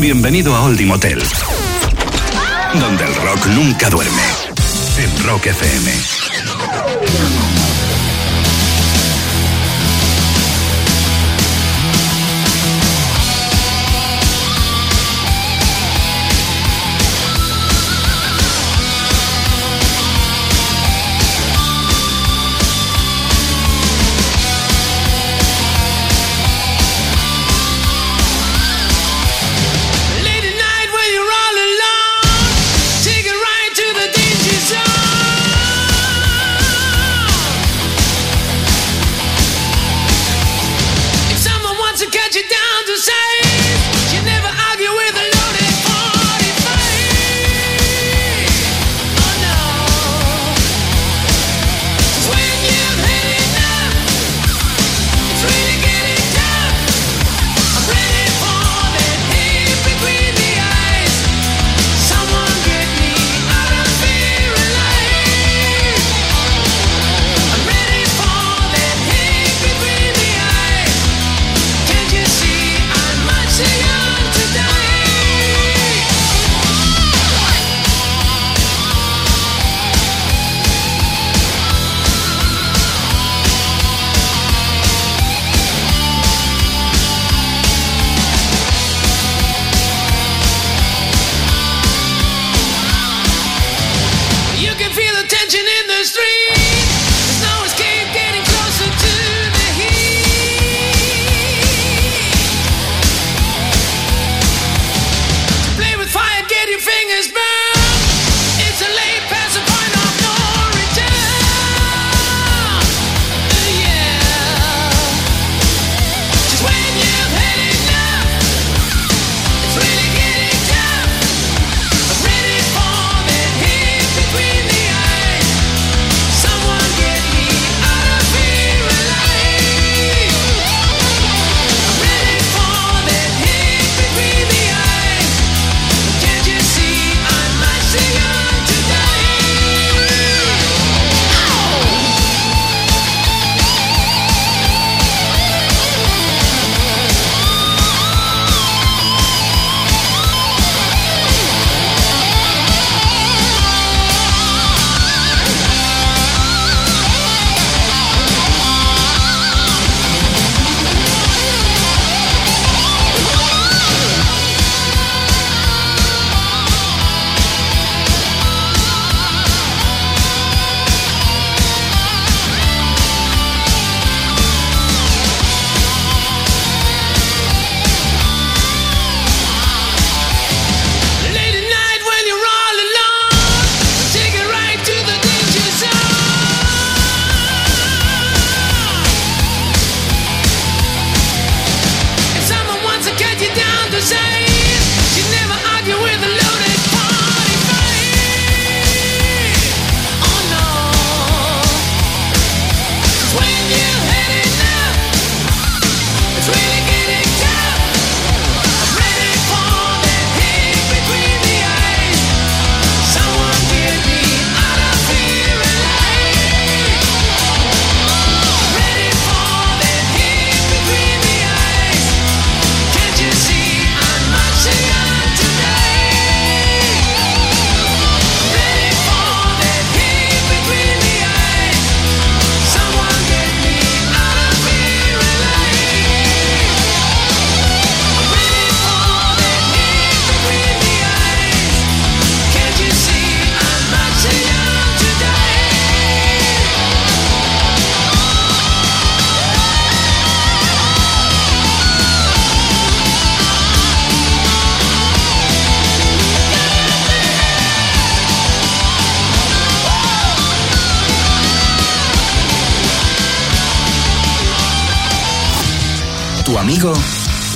Bienvenido a Oldie Motel, donde el rock nunca duerme. En Rock FM.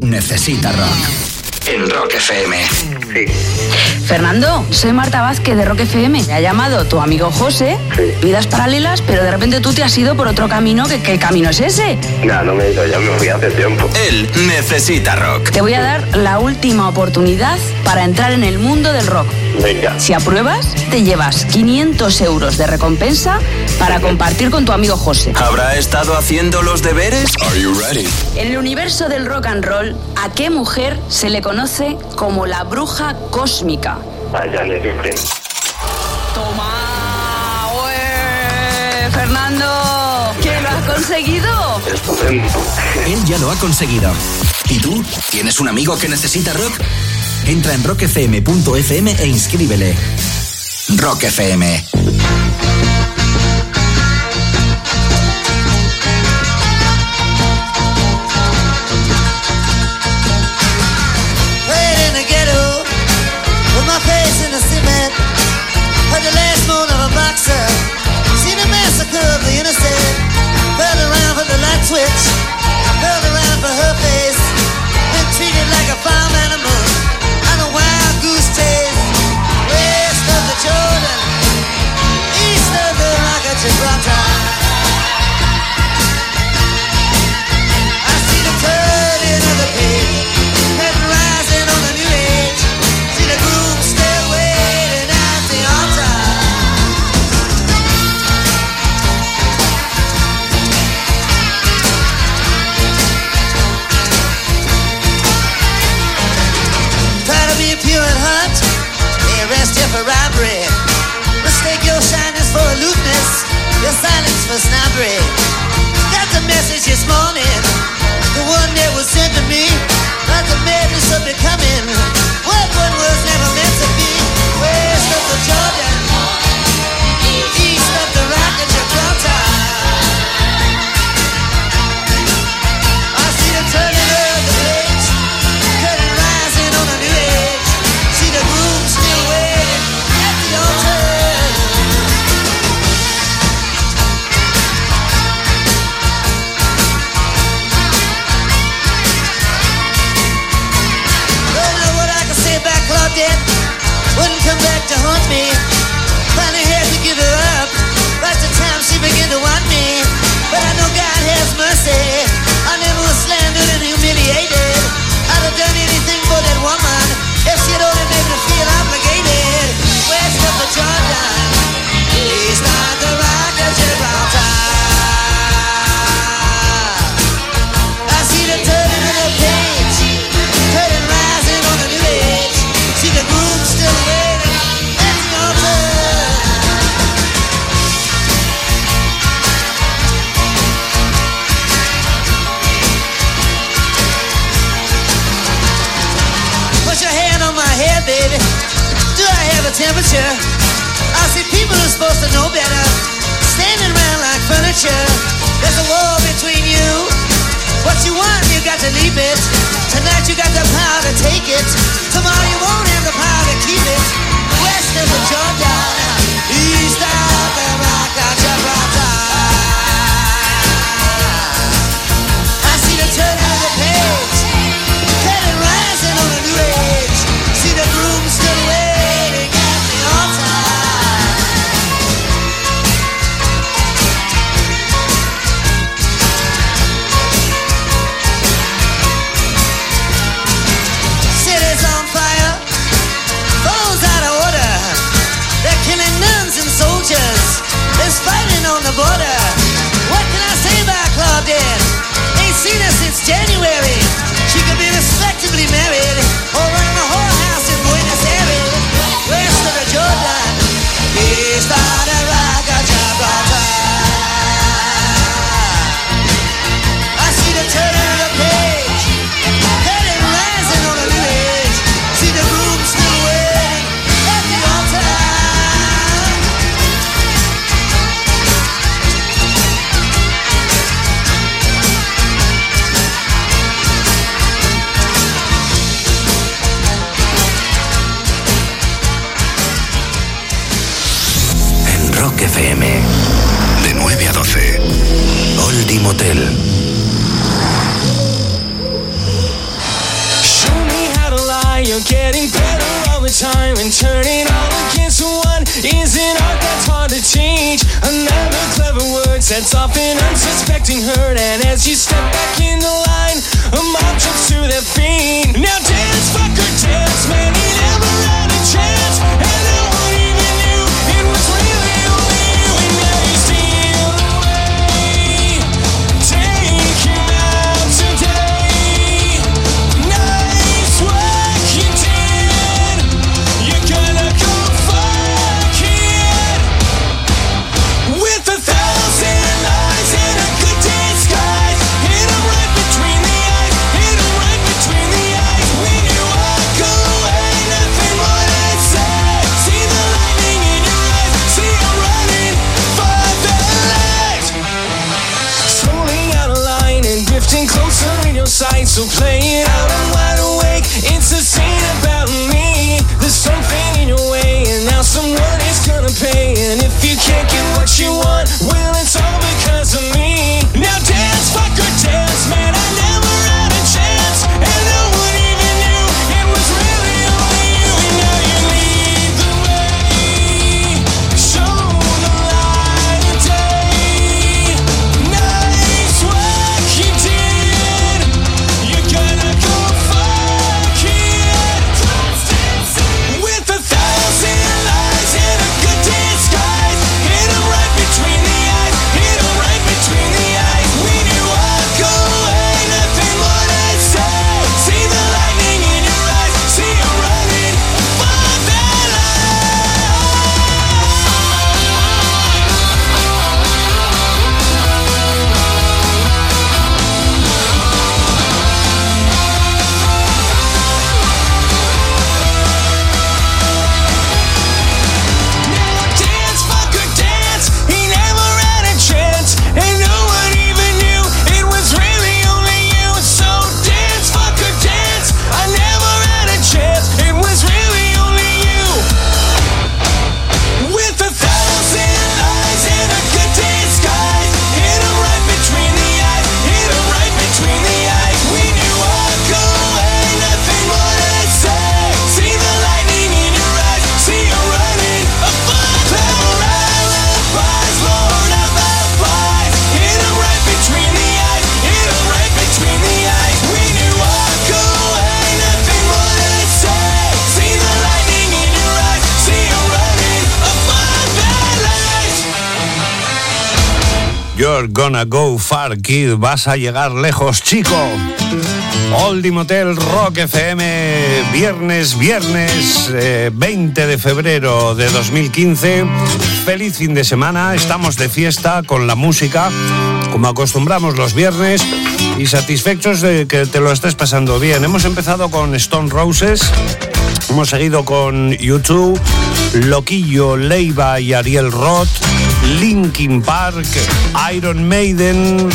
Necesita rock. En Rock FM. Fernando, soy Marta Vázquez de Rock FM. Me ha llamado tu amigo José. Sí. Vidas paralelas, pero de repente tú te has ido por otro camino. ¿Qué, qué camino es ese? No, no me he ido, ya me fui hace tiempo. Él necesita rock. Te voy a dar la última oportunidad para entrar en el mundo del rock Venga. Si apruebas, te llevas 500 euros de recompensa para compartir con tu amigo José. ¿Habrá estado haciendo los deberes? Are you ready? En el universo del rock and roll, ¿a qué mujer se le conoce como la bruja cósmica? Vaya, le Toma, oe, Fernando, ¿qué lo has conseguido? Estupendo. Él ya lo ha conseguido. ¿Y tú? ¿Tienes un amigo que necesita rock? Entra en rockfm.fm e inscríbele. Rock FM. this morning. your hand on my head, baby. Do I have a temperature? I see people are supposed to know better. Standing around like furniture. There's a wall between you. What you want, you got to leave it. Tonight you got the power to take it. Tomorrow you won't have the power to keep it. West is a Jordan. It's January. She could be respectably married sets off an unsuspecting herd, and as you step back in the line, a mob jumps to their feet. Now dance, fucker, dance, man, he never. So play it out, I'm wide awake, It's a scene about me. There's something in your way, and now someone is gonna pay. And if you can't get what you want, You're gonna go far, kid. Vas a llegar lejos, chico. Oldie Motel Rock FM, viernes, viernes eh, 20 de febrero de 2015. Feliz fin de semana, estamos de fiesta con la música, como acostumbramos los viernes, y satisfechos de que te lo estés pasando bien. Hemos empezado con Stone Roses, hemos seguido con YouTube, Loquillo, Leiva y Ariel Roth. Linkin Park, Iron Maiden,